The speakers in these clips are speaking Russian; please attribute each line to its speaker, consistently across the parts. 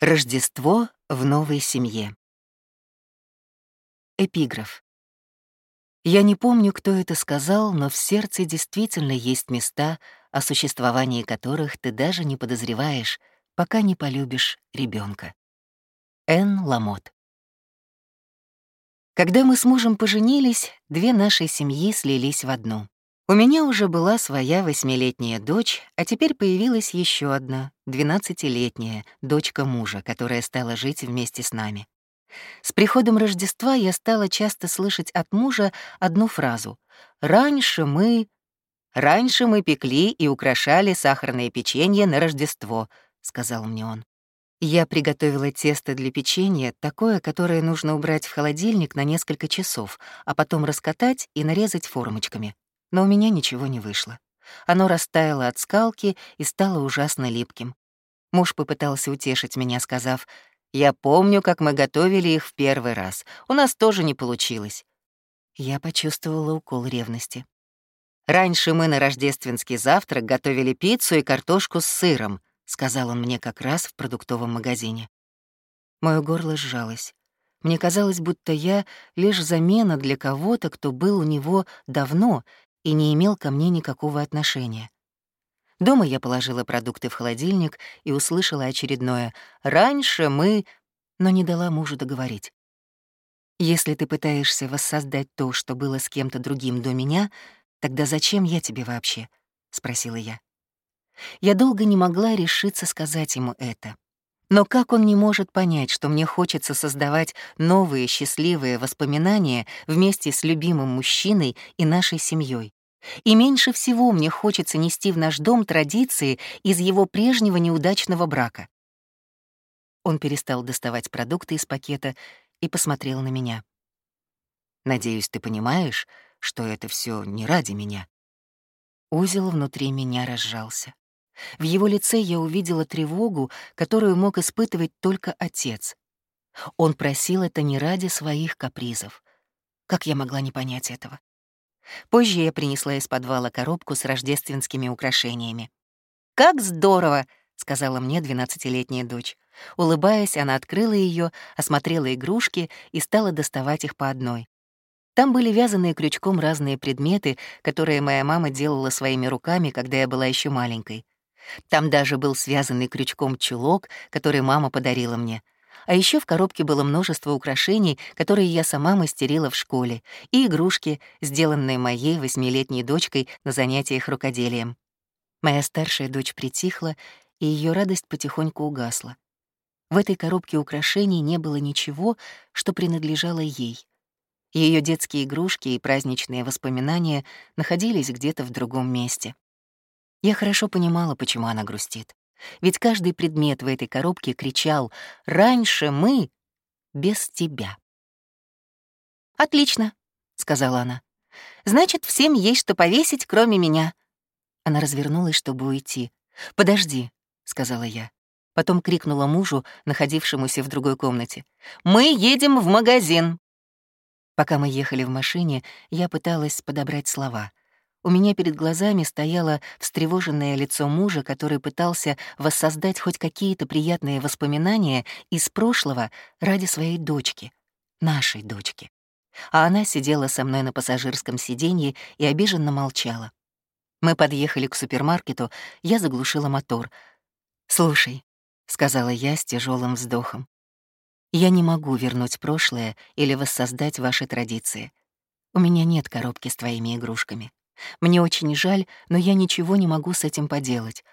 Speaker 1: Рождество в новой семье. Эпиграф. Я не помню, кто это сказал, но в сердце действительно есть места, о существовании которых ты даже не подозреваешь, пока не полюбишь ребенка. Н. Ламот. Когда мы с мужем поженились, две наши семьи слились в одну. У меня уже была своя восьмилетняя дочь, а теперь появилась еще одна, двенадцатилетняя, дочка мужа, которая стала жить вместе с нами. С приходом Рождества я стала часто слышать от мужа одну фразу «Раньше мы...» «Раньше мы пекли и украшали сахарное печенье на Рождество», — сказал мне он. Я приготовила тесто для печенья, такое, которое нужно убрать в холодильник на несколько часов, а потом раскатать и нарезать формочками но у меня ничего не вышло. Оно растаяло от скалки и стало ужасно липким. Муж попытался утешить меня, сказав, «Я помню, как мы готовили их в первый раз. У нас тоже не получилось». Я почувствовала укол ревности. «Раньше мы на рождественский завтрак готовили пиццу и картошку с сыром», сказал он мне как раз в продуктовом магазине. Моё горло сжалось. Мне казалось, будто я — лишь замена для кого-то, кто был у него давно и не имел ко мне никакого отношения. Дома я положила продукты в холодильник и услышала очередное «Раньше мы...» но не дала мужу договорить. «Если ты пытаешься воссоздать то, что было с кем-то другим до меня, тогда зачем я тебе вообще?» — спросила я. Я долго не могла решиться сказать ему это. Но как он не может понять, что мне хочется создавать новые счастливые воспоминания вместе с любимым мужчиной и нашей семьей? И меньше всего мне хочется нести в наш дом традиции из его прежнего неудачного брака. Он перестал доставать продукты из пакета и посмотрел на меня. «Надеюсь, ты понимаешь, что это все не ради меня». Узел внутри меня разжался. В его лице я увидела тревогу, которую мог испытывать только отец. Он просил это не ради своих капризов. Как я могла не понять этого? Позже я принесла из подвала коробку с рождественскими украшениями. «Как здорово!» — сказала мне двенадцатилетняя дочь. Улыбаясь, она открыла ее, осмотрела игрушки и стала доставать их по одной. Там были вязаные крючком разные предметы, которые моя мама делала своими руками, когда я была еще маленькой. Там даже был связанный крючком чулок, который мама подарила мне. А еще в коробке было множество украшений, которые я сама мастерила в школе, и игрушки, сделанные моей восьмилетней дочкой на занятиях рукоделием. Моя старшая дочь притихла, и ее радость потихоньку угасла. В этой коробке украшений не было ничего, что принадлежало ей. Ее детские игрушки и праздничные воспоминания находились где-то в другом месте. Я хорошо понимала, почему она грустит. Ведь каждый предмет в этой коробке кричал «Раньше мы без тебя». «Отлично», — сказала она. «Значит, всем есть что повесить, кроме меня». Она развернулась, чтобы уйти. «Подожди», — сказала я. Потом крикнула мужу, находившемуся в другой комнате. «Мы едем в магазин!» Пока мы ехали в машине, я пыталась подобрать слова. У меня перед глазами стояло встревоженное лицо мужа, который пытался воссоздать хоть какие-то приятные воспоминания из прошлого ради своей дочки, нашей дочки. А она сидела со мной на пассажирском сиденье и обиженно молчала. Мы подъехали к супермаркету, я заглушила мотор. «Слушай», — сказала я с тяжелым вздохом, «я не могу вернуть прошлое или воссоздать ваши традиции. У меня нет коробки с твоими игрушками. Мне очень жаль, но я ничего не могу с этим поделать.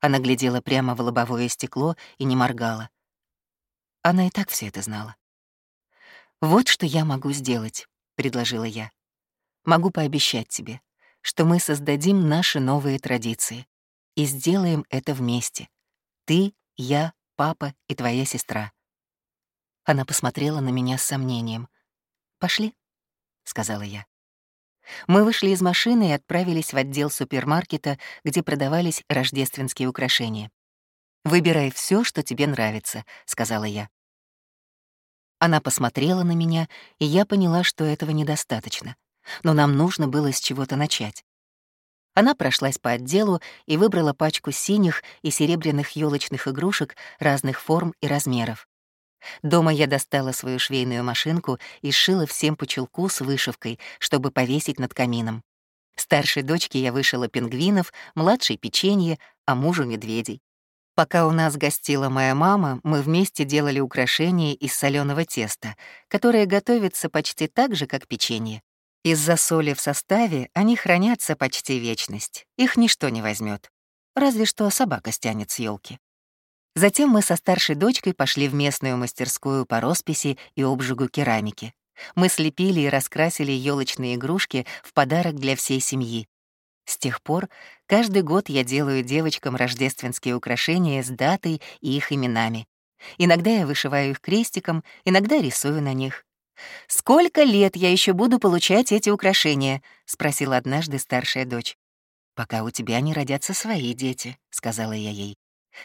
Speaker 1: Она глядела прямо в лобовое стекло и не моргала. Она и так все это знала. «Вот что я могу сделать», — предложила я. «Могу пообещать тебе, что мы создадим наши новые традиции и сделаем это вместе. Ты, я, папа и твоя сестра». Она посмотрела на меня с сомнением. «Пошли», — сказала я. Мы вышли из машины и отправились в отдел супермаркета, где продавались рождественские украшения. «Выбирай все, что тебе нравится», — сказала я. Она посмотрела на меня, и я поняла, что этого недостаточно. Но нам нужно было с чего-то начать. Она прошлась по отделу и выбрала пачку синих и серебряных елочных игрушек разных форм и размеров. Дома я достала свою швейную машинку и сшила всем по чулку с вышивкой, чтобы повесить над камином. Старшей дочке я вышила пингвинов, младшей — печенье, а мужу — медведей. Пока у нас гостила моя мама, мы вместе делали украшения из соленого теста, которое готовится почти так же, как печенье. Из-за соли в составе они хранятся почти вечность, их ничто не возьмет, Разве что собака стянет с елки. Затем мы со старшей дочкой пошли в местную мастерскую по росписи и обжигу керамики. Мы слепили и раскрасили елочные игрушки в подарок для всей семьи. С тех пор каждый год я делаю девочкам рождественские украшения с датой и их именами. Иногда я вышиваю их крестиком, иногда рисую на них. «Сколько лет я еще буду получать эти украшения?» — спросила однажды старшая дочь. «Пока у тебя не родятся свои дети», — сказала я ей.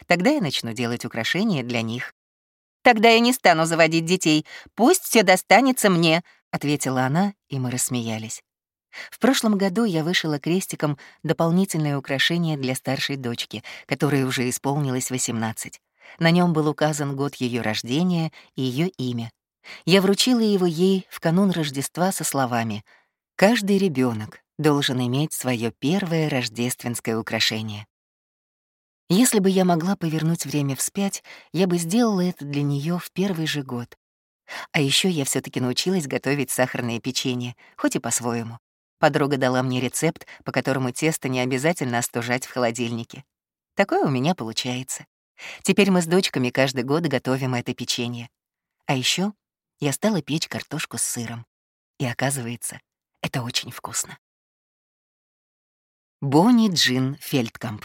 Speaker 1: Тогда я начну делать украшения для них. Тогда я не стану заводить детей. Пусть все достанется мне, ответила она, и мы рассмеялись. В прошлом году я вышила крестиком дополнительное украшение для старшей дочки, которой уже исполнилось 18. На нем был указан год ее рождения и ее имя. Я вручила его ей в канун Рождества со словами «Каждый ребенок должен иметь свое первое рождественское украшение». Если бы я могла повернуть время вспять, я бы сделала это для нее в первый же год. А еще я все таки научилась готовить сахарное печенье, хоть и по-своему. Подруга дала мне рецепт, по которому тесто не обязательно остужать в холодильнике. Такое у меня получается. Теперь мы с дочками каждый год готовим это печенье. А еще я стала печь картошку с сыром. И оказывается, это очень вкусно. Бонни Джин Фельдкамп